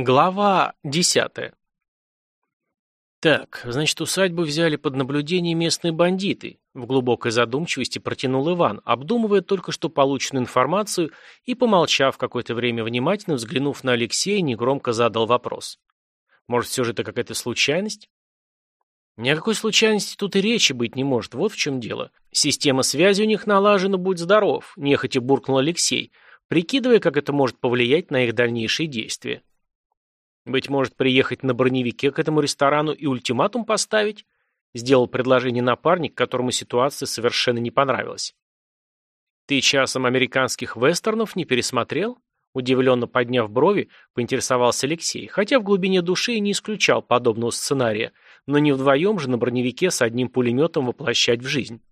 Глава десятая. Так, значит, усадьбу взяли под наблюдение местные бандиты. В глубокой задумчивости протянул Иван, обдумывая только что полученную информацию и, помолчав какое-то время внимательно, взглянув на Алексея, негромко задал вопрос. Может, все же это какая-то случайность? Ни о какой случайности тут и речи быть не может, вот в чем дело. Система связи у них налажена, будь здоров, нехотя буркнул Алексей, прикидывая, как это может повлиять на их дальнейшие действия. Быть может, приехать на броневике к этому ресторану и ультиматум поставить? Сделал предложение напарник, которому ситуация совершенно не понравилась. «Ты часом американских вестернов не пересмотрел?» Удивленно подняв брови, поинтересовался Алексей, хотя в глубине души и не исключал подобного сценария, но не вдвоем же на броневике с одним пулеметом воплощать в жизнь.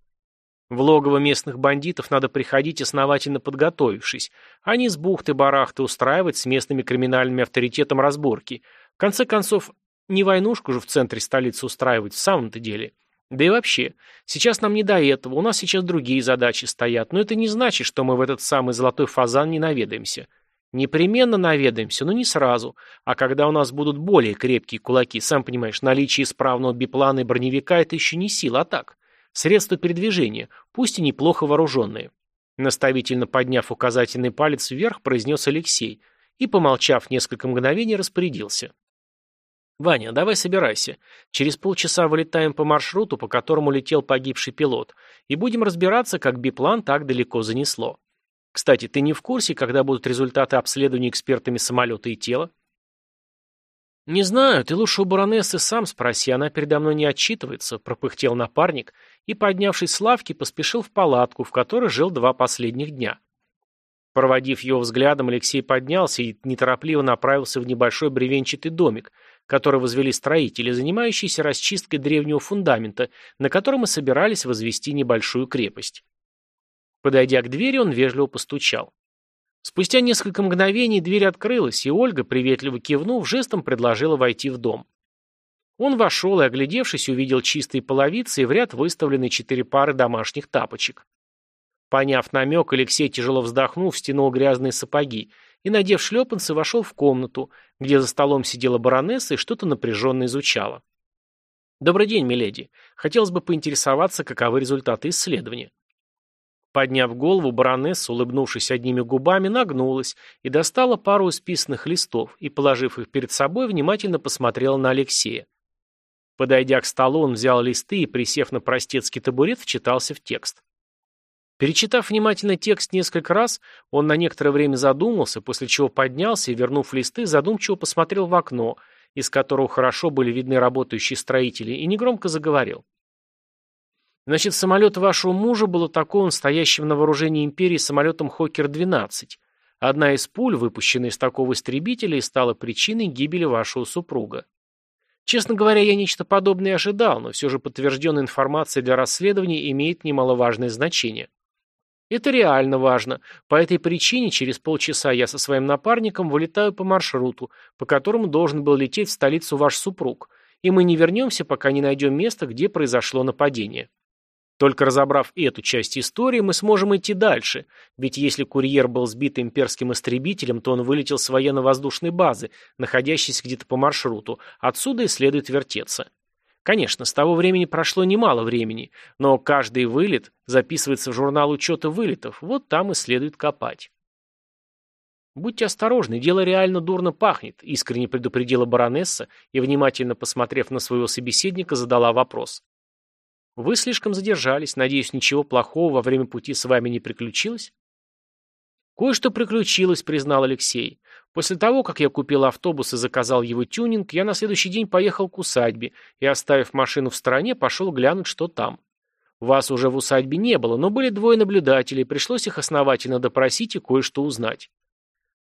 В логово местных бандитов надо приходить основательно подготовившись, а не с бухты-барахты устраивать с местными криминальными авторитетом разборки. В конце концов, не войнушку же в центре столицы устраивать в самом-то деле. Да и вообще, сейчас нам не до этого, у нас сейчас другие задачи стоят, но это не значит, что мы в этот самый золотой фазан не наведаемся. Непременно наведаемся, но не сразу, а когда у нас будут более крепкие кулаки, сам понимаешь, наличие исправного биплана и броневика – это еще не сила, а так – Средства передвижения, пусть и неплохо вооруженные. Наставительно подняв указательный палец вверх, произнес Алексей и, помолчав несколько мгновений, распорядился. «Ваня, давай собирайся. Через полчаса вылетаем по маршруту, по которому летел погибший пилот, и будем разбираться, как биплан так далеко занесло. Кстати, ты не в курсе, когда будут результаты обследования экспертами самолета и тела?» «Не знаю, ты лучше у баронессы сам спроси, она передо мной не отчитывается», — пропыхтел напарник и, поднявшись с лавки, поспешил в палатку, в которой жил два последних дня. Проводив его взглядом, Алексей поднялся и неторопливо направился в небольшой бревенчатый домик, который возвели строители, занимающиеся расчисткой древнего фундамента, на котором и собирались возвести небольшую крепость. Подойдя к двери, он вежливо постучал. Спустя несколько мгновений дверь открылась, и Ольга, приветливо кивнув, жестом предложила войти в дом. Он вошел и, оглядевшись, увидел чистые половицы и в ряд выставленные четыре пары домашних тапочек. Поняв намек, Алексей, тяжело вздохнув, стянул грязные сапоги и, надев шлепанцы, вошел в комнату, где за столом сидела баронесса и что-то напряженно изучала. «Добрый день, миледи. Хотелось бы поинтересоваться, каковы результаты исследования». Подняв голову, баронесса, улыбнувшись одними губами, нагнулась и достала пару исписанных листов и, положив их перед собой, внимательно посмотрела на Алексея. Подойдя к столу, он взял листы и, присев на простецкий табурет, вчитался в текст. Перечитав внимательно текст несколько раз, он на некоторое время задумался, после чего поднялся и, вернув листы, задумчиво посмотрел в окно, из которого хорошо были видны работающие строители, и негромко заговорил. Значит, самолет вашего мужа был атакован стоящим на вооружении империи самолетом «Хокер-12». Одна из пуль, выпущенная из такого истребителя, и стала причиной гибели вашего супруга. Честно говоря, я нечто подобное ожидал, но все же подтвержденная информация для расследования имеет немаловажное значение. Это реально важно. По этой причине через полчаса я со своим напарником вылетаю по маршруту, по которому должен был лететь в столицу ваш супруг, и мы не вернемся, пока не найдем место, где произошло нападение. Только разобрав эту часть истории, мы сможем идти дальше, ведь если курьер был сбит имперским истребителем, то он вылетел с военно-воздушной базы, находящейся где-то по маршруту, отсюда и следует вертеться. Конечно, с того времени прошло немало времени, но каждый вылет записывается в журнал учета вылетов, вот там и следует копать. «Будьте осторожны, дело реально дурно пахнет», — искренне предупредила баронесса и, внимательно посмотрев на своего собеседника, задала вопрос. Вы слишком задержались. Надеюсь, ничего плохого во время пути с вами не приключилось? Кое-что приключилось, признал Алексей. После того, как я купил автобус и заказал его тюнинг, я на следующий день поехал к усадьбе и, оставив машину в стороне, пошел глянуть, что там. Вас уже в усадьбе не было, но были двое наблюдателей, пришлось их основательно допросить и кое-что узнать.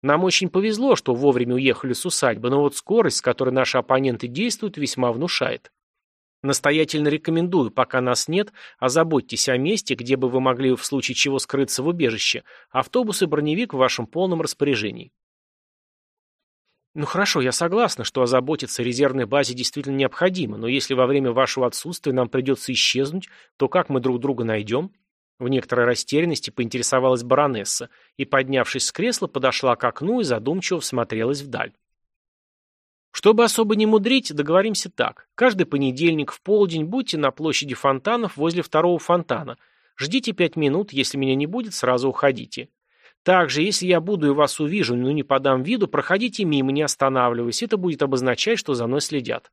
Нам очень повезло, что вовремя уехали с усадьбы, но вот скорость, с которой наши оппоненты действуют, весьма внушает. Настоятельно рекомендую, пока нас нет, озаботьтесь о месте, где бы вы могли в случае чего скрыться в убежище. Автобус и броневик в вашем полном распоряжении. Ну хорошо, я согласна, что озаботиться резервной базе действительно необходимо, но если во время вашего отсутствия нам придется исчезнуть, то как мы друг друга найдем? В некоторой растерянности поинтересовалась баронесса и, поднявшись с кресла, подошла к окну и задумчиво всмотрелась вдаль. Чтобы особо не мудрить, договоримся так. Каждый понедельник в полдень будьте на площади фонтанов возле второго фонтана. Ждите пять минут, если меня не будет, сразу уходите. Также, если я буду и вас увижу, но не подам виду, проходите мимо, не останавливаясь. Это будет обозначать, что за мной следят.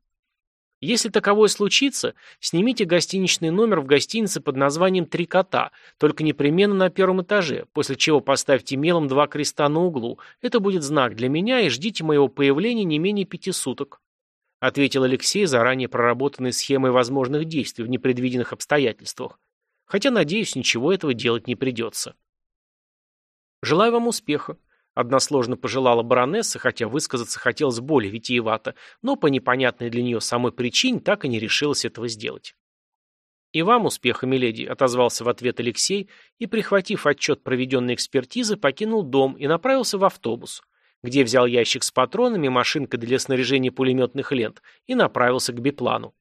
Если таковое случится, снимите гостиничный номер в гостинице под названием «Три кота», только непременно на первом этаже, после чего поставьте мелом два креста на углу. Это будет знак для меня, и ждите моего появления не менее пяти суток», ответил Алексей заранее проработанной схемой возможных действий в непредвиденных обстоятельствах. Хотя, надеюсь, ничего этого делать не придется. «Желаю вам успеха», Односложно пожелала баронесса, хотя высказаться хотелось более витиевато, но по непонятной для нее самой причине так и не решилась этого сделать. «И вам успеха, миледи», — отозвался в ответ Алексей и, прихватив отчет проведенной экспертизы, покинул дом и направился в автобус, где взял ящик с патронами, машинкой для снаряжения пулеметных лент и направился к биплану.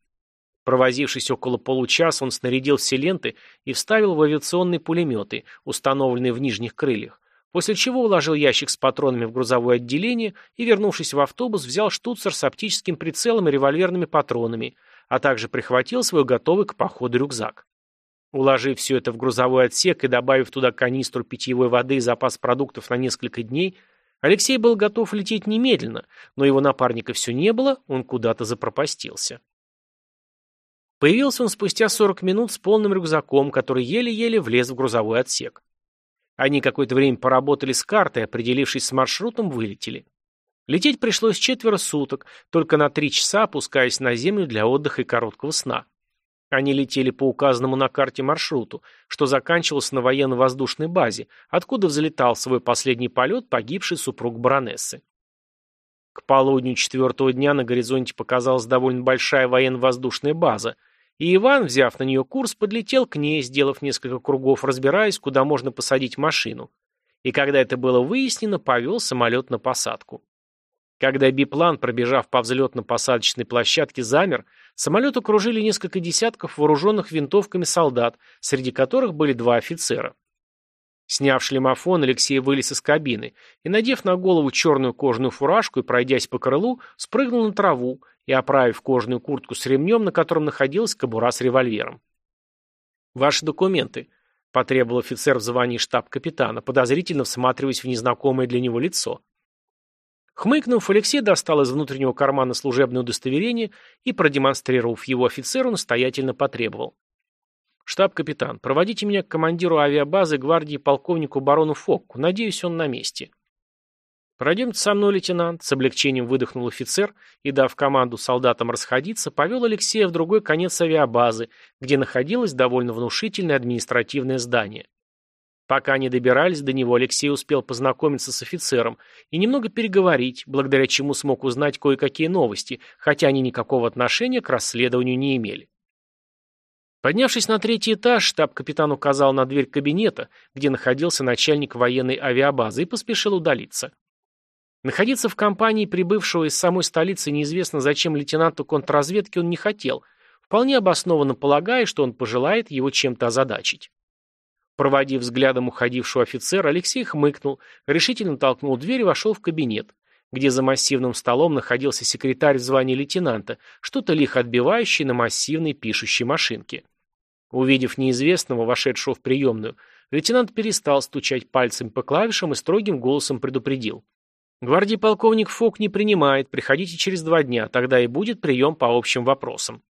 Провозившись около получаса, он снарядил все ленты и вставил в авиационные пулеметы, установленные в нижних крыльях, после чего уложил ящик с патронами в грузовое отделение и, вернувшись в автобус, взял штуцер с оптическим прицелом и револьверными патронами, а также прихватил свой готовый к походу рюкзак. Уложив все это в грузовой отсек и добавив туда канистру питьевой воды и запас продуктов на несколько дней, Алексей был готов лететь немедленно, но его напарника все не было, он куда-то запропастился. Появился он спустя 40 минут с полным рюкзаком, который еле-еле влез в грузовой отсек. Они какое-то время поработали с картой, определившись с маршрутом, вылетели. Лететь пришлось четверо суток, только на три часа опускаясь на землю для отдыха и короткого сна. Они летели по указанному на карте маршруту, что заканчивалось на военно-воздушной базе, откуда взлетал свой последний полет погибший супруг баронессы. К полудню четвертого дня на горизонте показалась довольно большая военно-воздушная база – и Иван, взяв на нее курс, подлетел к ней, сделав несколько кругов, разбираясь, куда можно посадить машину. И когда это было выяснено, повел самолет на посадку. Когда биплан, пробежав по взлетно-посадочной площадке, замер, самолет окружили несколько десятков вооруженных винтовками солдат, среди которых были два офицера. Сняв шлемофон, Алексей вылез из кабины и, надев на голову черную кожаную фуражку и пройдясь по крылу, спрыгнул на траву и, оправив кожаную куртку с ремнем, на котором находилась кобура с револьвером. «Ваши документы», — потребовал офицер в звании штаб-капитана, подозрительно всматриваясь в незнакомое для него лицо. Хмыкнув, Алексей достал из внутреннего кармана служебное удостоверение и, продемонстрировав его офицеру, настоятельно потребовал. «Штаб-капитан, проводите меня к командиру авиабазы гвардии полковнику барону Фокку. Надеюсь, он на месте». «Пройдемте со мной, лейтенант», — с облегчением выдохнул офицер и, дав команду солдатам расходиться, повел Алексея в другой конец авиабазы, где находилось довольно внушительное административное здание. Пока они добирались до него, Алексей успел познакомиться с офицером и немного переговорить, благодаря чему смог узнать кое-какие новости, хотя они никакого отношения к расследованию не имели. Поднявшись на третий этаж, штаб-капитан указал на дверь кабинета, где находился начальник военной авиабазы, и поспешил удалиться. Находиться в компании прибывшего из самой столицы неизвестно зачем лейтенанту контрразведки он не хотел, вполне обоснованно полагая, что он пожелает его чем-то озадачить. Проводив взглядом уходившего офицера, Алексей хмыкнул, решительно толкнул дверь и вошел в кабинет, где за массивным столом находился секретарь в звании лейтенанта, что-то лихо отбивающий на массивной пишущей машинке. Увидев неизвестного, вошедшего в приемную, лейтенант перестал стучать пальцем по клавишам и строгим голосом предупредил. «Гвардии полковник Фок не принимает, приходите через два дня, тогда и будет прием по общим вопросам».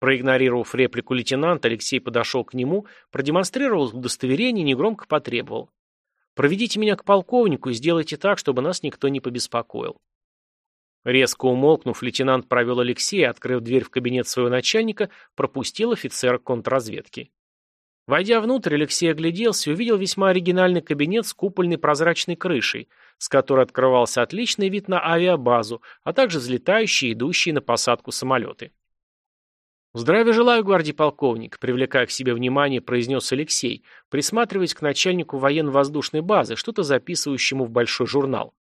Проигнорировав реплику лейтенанта, Алексей подошел к нему, продемонстрировал удостоверение и негромко потребовал. «Проведите меня к полковнику и сделайте так, чтобы нас никто не побеспокоил». Резко умолкнув, лейтенант провел Алексея, открыв дверь в кабинет своего начальника, пропустил офицера контрразведки. Войдя внутрь, Алексей огляделся и увидел весьма оригинальный кабинет с купольной прозрачной крышей, с которой открывался отличный вид на авиабазу, а также взлетающие и идущие на посадку самолеты. «Здравия желаю, гвардии полковник», привлекая к себе внимание, произнес Алексей, присматриваясь к начальнику военно-воздушной базы, что-то записывающему в большой журнал.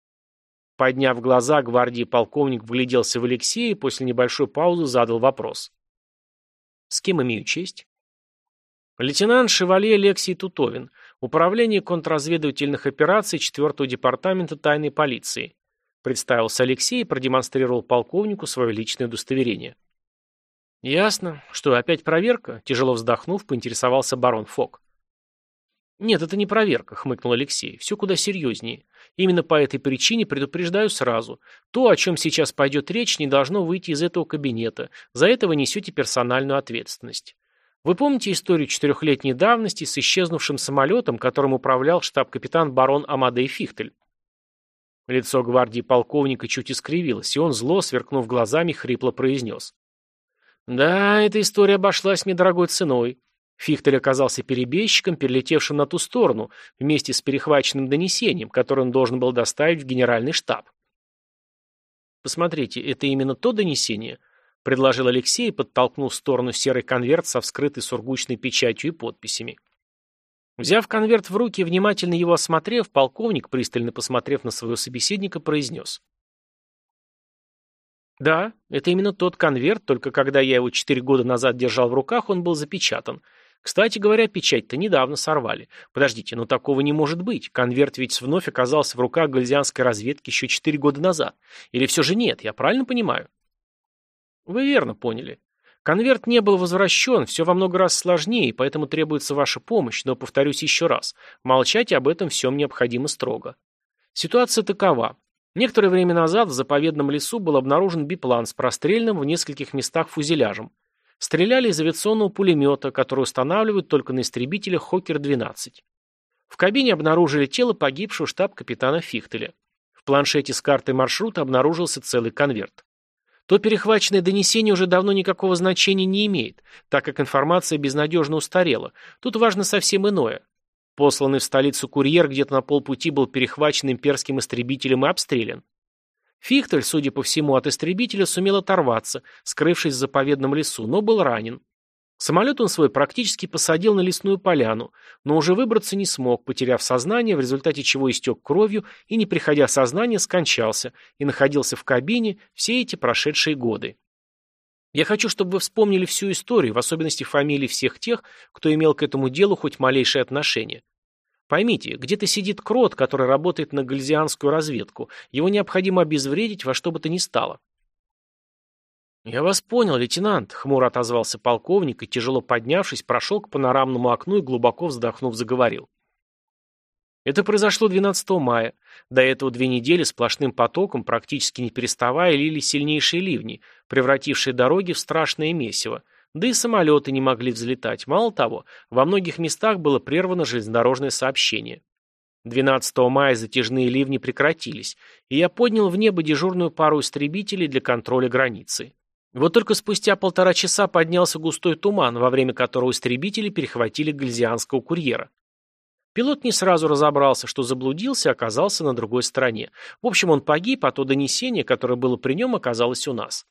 Подняв глаза, гвардии полковник вгляделся в Алексея и после небольшой паузы задал вопрос. «С кем имею честь?» Лейтенант Шевалье Алексей Тутовин, Управление контрразведывательных операций 4-го департамента тайной полиции. представился Алексей и продемонстрировал полковнику свое личное удостоверение. «Ясно. Что, опять проверка?» Тяжело вздохнув, поинтересовался барон Фок. «Нет, это не проверка», — хмыкнул Алексей. «Все куда серьезнее. Именно по этой причине предупреждаю сразу. То, о чем сейчас пойдет речь, не должно выйти из этого кабинета. За это вы несете персональную ответственность. Вы помните историю четырехлетней давности с исчезнувшим самолетом, которым управлял штаб-капитан барон Амадей Фихтель?» Лицо гвардии полковника чуть искривилось, и он, зло сверкнув глазами, хрипло произнес. «Да, эта история обошлась мне дорогой ценой. Фихтель оказался перебежчиком, перелетевшим на ту сторону, вместе с перехваченным донесением, которое он должен был доставить в генеральный штаб. «Посмотрите, это именно то донесение», — предложил Алексей и подтолкнул в сторону серый конверт со вскрытой сургучной печатью и подписями. Взяв конверт в руки и внимательно его осмотрев, полковник, пристально посмотрев на своего собеседника, произнес. «Да, это именно тот конверт, только когда я его четыре года назад держал в руках, он был запечатан. Кстати говоря, печать-то недавно сорвали. Подождите, но такого не может быть. Конверт ведь вновь оказался в руках гальзианской разведки еще четыре года назад. Или все же нет, я правильно понимаю? Вы верно поняли. Конверт не был возвращен, все во много раз сложнее, поэтому требуется ваша помощь, но, повторюсь еще раз, молчать об этом всем необходимо строго. Ситуация такова. Некоторое время назад в заповедном лесу был обнаружен биплан с прострельным в нескольких местах фузеляжем. Стреляли из авиационного пулемета, который устанавливают только на истребителях «Хокер-12». В кабине обнаружили тело погибшего штаб-капитана Фихтеля. В планшете с картой маршрута обнаружился целый конверт. То перехваченное донесение уже давно никакого значения не имеет, так как информация безнадежно устарела. Тут важно совсем иное. Посланный в столицу курьер где-то на полпути был перехвачен имперским истребителем и обстрелян. Фихтель, судя по всему, от истребителя сумел оторваться, скрывшись в заповедном лесу, но был ранен. Самолет он свой практически посадил на лесную поляну, но уже выбраться не смог, потеряв сознание, в результате чего истек кровью и, не приходя в сознание, скончался и находился в кабине все эти прошедшие годы. Я хочу, чтобы вы вспомнили всю историю, в особенности фамилии всех тех, кто имел к этому делу хоть малейшее отношение. Поймите, где-то сидит крот, который работает на гальзианскую разведку. Его необходимо обезвредить во что бы то ни стало. «Я вас понял, лейтенант», — хмуро отозвался полковник и, тяжело поднявшись, прошел к панорамному окну и, глубоко вздохнув, заговорил. Это произошло 12 мая. До этого две недели сплошным потоком, практически не переставая, лили сильнейшие ливни, превратившие дороги в страшное месиво. Да и самолеты не могли взлетать. Мало того, во многих местах было прервано железнодорожное сообщение. 12 мая затяжные ливни прекратились, и я поднял в небо дежурную пару истребителей для контроля границы. Вот только спустя полтора часа поднялся густой туман, во время которого истребители перехватили гальзианского курьера. Пилот не сразу разобрался, что заблудился оказался на другой стороне. В общем, он погиб, а то донесение, которое было при нем, оказалось у нас.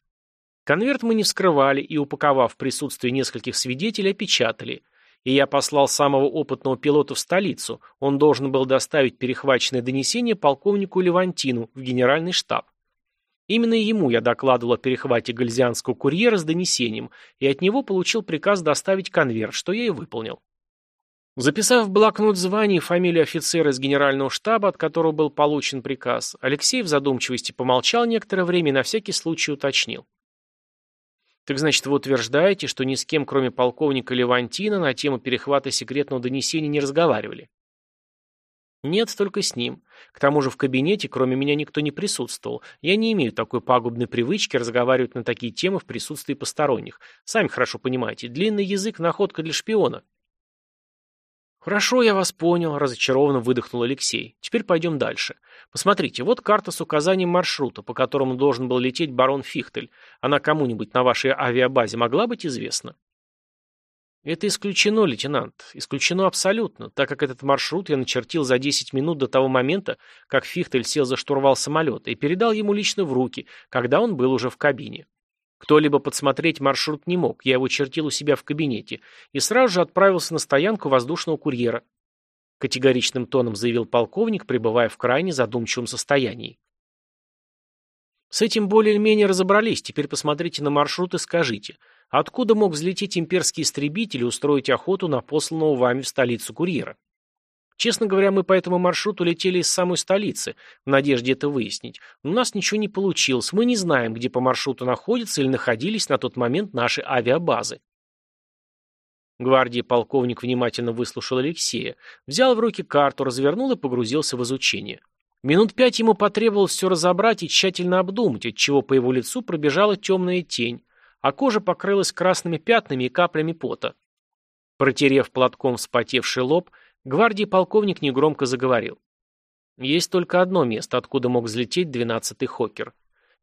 Конверт мы не вскрывали и, упаковав в присутствии нескольких свидетелей, опечатали. И я послал самого опытного пилота в столицу. Он должен был доставить перехваченное донесение полковнику Левантину в генеральный штаб. Именно ему я докладывал о перехвате гальзианского курьера с донесением, и от него получил приказ доставить конверт, что я и выполнил. Записав в блокнот звание и фамилию офицера из генерального штаба, от которого был получен приказ, Алексей в задумчивости помолчал некоторое время и на всякий случай уточнил. Так значит, вы утверждаете, что ни с кем, кроме полковника Левантина, на тему перехвата секретного донесения не разговаривали? Нет, только с ним. К тому же в кабинете, кроме меня, никто не присутствовал. Я не имею такой пагубной привычки разговаривать на такие темы в присутствии посторонних. Сами хорошо понимаете, длинный язык – находка для шпиона. «Хорошо, я вас понял», – разочарованно выдохнул Алексей. «Теперь пойдем дальше. Посмотрите, вот карта с указанием маршрута, по которому должен был лететь барон Фихтель. Она кому-нибудь на вашей авиабазе могла быть известна?» «Это исключено, лейтенант. Исключено абсолютно, так как этот маршрут я начертил за 10 минут до того момента, как Фихтель сел за штурвал самолета и передал ему лично в руки, когда он был уже в кабине. Кто-либо подсмотреть маршрут не мог, я его чертил у себя в кабинете и сразу же отправился на стоянку воздушного курьера. Категоричным тоном заявил полковник, пребывая в крайне задумчивом состоянии. С этим более-менее разобрались, теперь посмотрите на маршрут и скажите, откуда мог взлететь имперский истребитель и устроить охоту на посланного вами в столицу курьера? Честно говоря, мы по этому маршруту летели из самой столицы, в надежде это выяснить. Но у нас ничего не получилось, мы не знаем, где по маршруту находятся или находились на тот момент наши авиабазы. Гвардии полковник внимательно выслушал Алексея, взял в руки карту, развернул и погрузился в изучение. Минут пять ему потребовалось все разобрать и тщательно обдумать, отчего по его лицу пробежала темная тень, а кожа покрылась красными пятнами и каплями пота. Протерев платком вспотевший лоб, гвардии полковник негромко заговорил. Есть только одно место, откуда мог взлететь двенадцатый Хокер.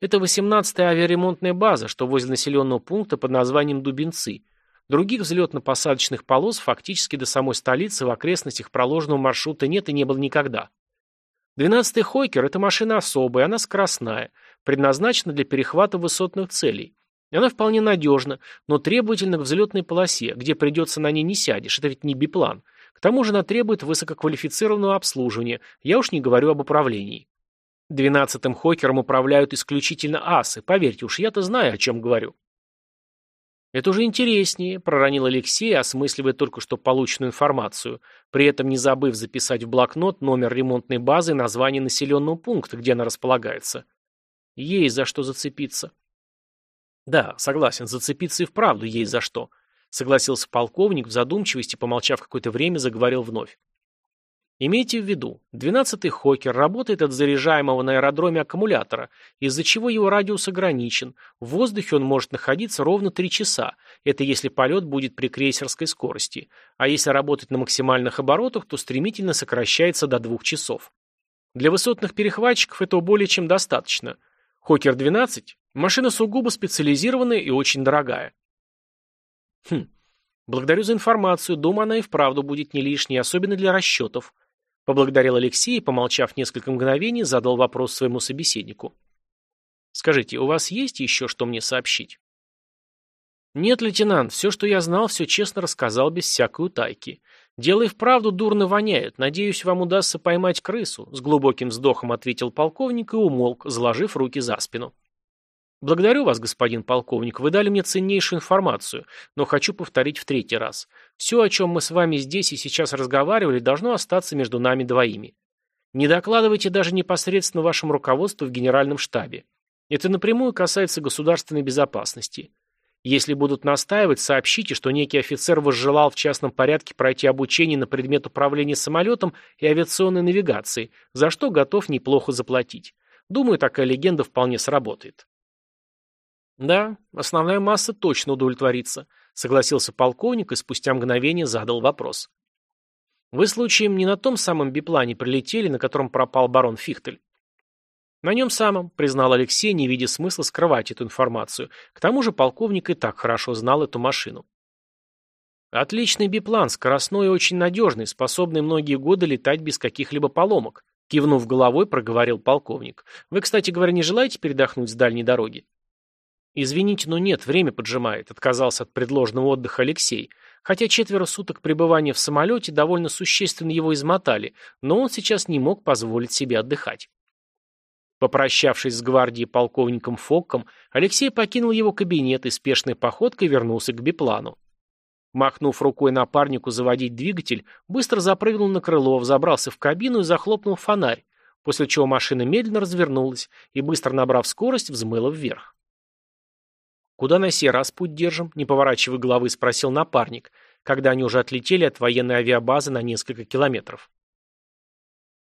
Это восемнадцатая авиаремонтная база, что возле населенного пункта под названием Дубенцы. Других взлетно-посадочных полос фактически до самой столицы в окрестностях проложенного маршрута нет и не было никогда. Двенадцатый Хокер – это машина особая, она скоростная, предназначена для перехвата высотных целей. Она вполне надежна, но требовательна к взлетной полосе, где придется на ней не сядешь, это ведь не биплан. К тому же она требует высококвалифицированного обслуживания, я уж не говорю об управлении. Двенадцатым Хокером управляют исключительно асы, поверьте уж, я-то знаю, о чем говорю. «Это уже интереснее», — проронил Алексей, осмысливая только что полученную информацию, при этом не забыв записать в блокнот номер ремонтной базы и название населенного пункта, где она располагается. Есть за что зацепиться. Да, согласен, зацепиться и вправду есть за что. Согласился полковник в задумчивости, помолчав какое-то время, заговорил вновь. Имейте в виду, 12-й Хокер работает от заряжаемого на аэродроме аккумулятора, из-за чего его радиус ограничен. В воздухе он может находиться ровно 3 часа. Это если полет будет при крейсерской скорости. А если работать на максимальных оборотах, то стремительно сокращается до 2 часов. Для высотных перехватчиков этого более чем достаточно. Хокер-12 – машина сугубо специализированная и очень дорогая. Хм, благодарю за информацию, думаю, она и вправду будет не лишней, особенно для расчетов. Поблагодарил Алексей и, помолчав несколько мгновений, задал вопрос своему собеседнику. «Скажите, у вас есть еще что мне сообщить?» «Нет, лейтенант, все, что я знал, все честно рассказал без всякой утайки. Дело и вправду дурно воняет. Надеюсь, вам удастся поймать крысу», — с глубоким вздохом ответил полковник и умолк, заложив руки за спину. Благодарю вас, господин полковник, вы дали мне ценнейшую информацию, но хочу повторить в третий раз. Все, о чем мы с вами здесь и сейчас разговаривали, должно остаться между нами двоими. Не докладывайте даже непосредственно вашему руководству в генеральном штабе. Это напрямую касается государственной безопасности. Если будут настаивать, сообщите, что некий офицер возжелал в частном порядке пройти обучение на предмет управления самолетом и авиационной навигации, за что готов неплохо заплатить. Думаю, такая легенда вполне сработает. «Да, основная масса точно удовлетворится», — согласился полковник и спустя мгновение задал вопрос. «Вы случаем не на том самом биплане прилетели, на котором пропал барон Фихтель?» «На нем самом», — признал Алексей, не видя смысла скрывать эту информацию. К тому же полковник и так хорошо знал эту машину. «Отличный биплан, скоростной и очень надежный, способный многие годы летать без каких-либо поломок», — кивнув головой, проговорил полковник. «Вы, кстати говоря, не желаете передохнуть с дальней дороги?» «Извините, но нет, время поджимает», — отказался от предложенного отдыха Алексей. Хотя четверо суток пребывания в самолете довольно существенно его измотали, но он сейчас не мог позволить себе отдыхать. Попрощавшись с гвардией полковником Фокком, Алексей покинул его кабинет и спешной походкой вернулся к биплану. Махнув рукой напарнику заводить двигатель, быстро запрыгнул на крыло, взобрался в кабину и захлопнул фонарь, после чего машина медленно развернулась и, быстро набрав скорость, взмыла вверх. «Куда на сей раз путь держим?» – не поворачивая головы, спросил напарник, когда они уже отлетели от военной авиабазы на несколько километров.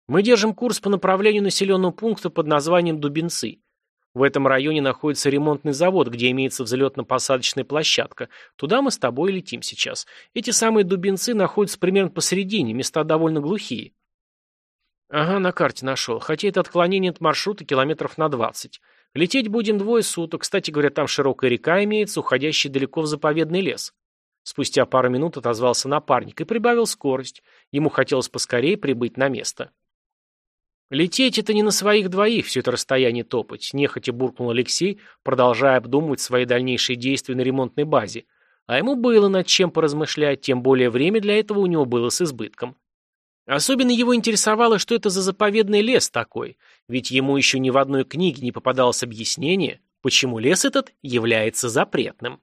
«Мы держим курс по направлению населенного пункта под названием Дубенцы. В этом районе находится ремонтный завод, где имеется взлетно-посадочная площадка. Туда мы с тобой летим сейчас. Эти самые Дубенцы находятся примерно посередине, места довольно глухие». «Ага, на карте нашел. Хотя это отклонение от маршрута километров на двадцать. Лететь будем двое суток. Кстати говоря, там широкая река имеется, уходящая далеко в заповедный лес. Спустя пару минут отозвался напарник и прибавил скорость. Ему хотелось поскорее прибыть на место. «Лететь — это не на своих двоих все это расстояние топать», — нехотя буркнул Алексей, продолжая обдумывать свои дальнейшие действия на ремонтной базе. А ему было над чем поразмышлять, тем более время для этого у него было с избытком. Особенно его интересовало, что это за заповедный лес такой, ведь ему еще ни в одной книге не попадалось объяснение, почему лес этот является запретным.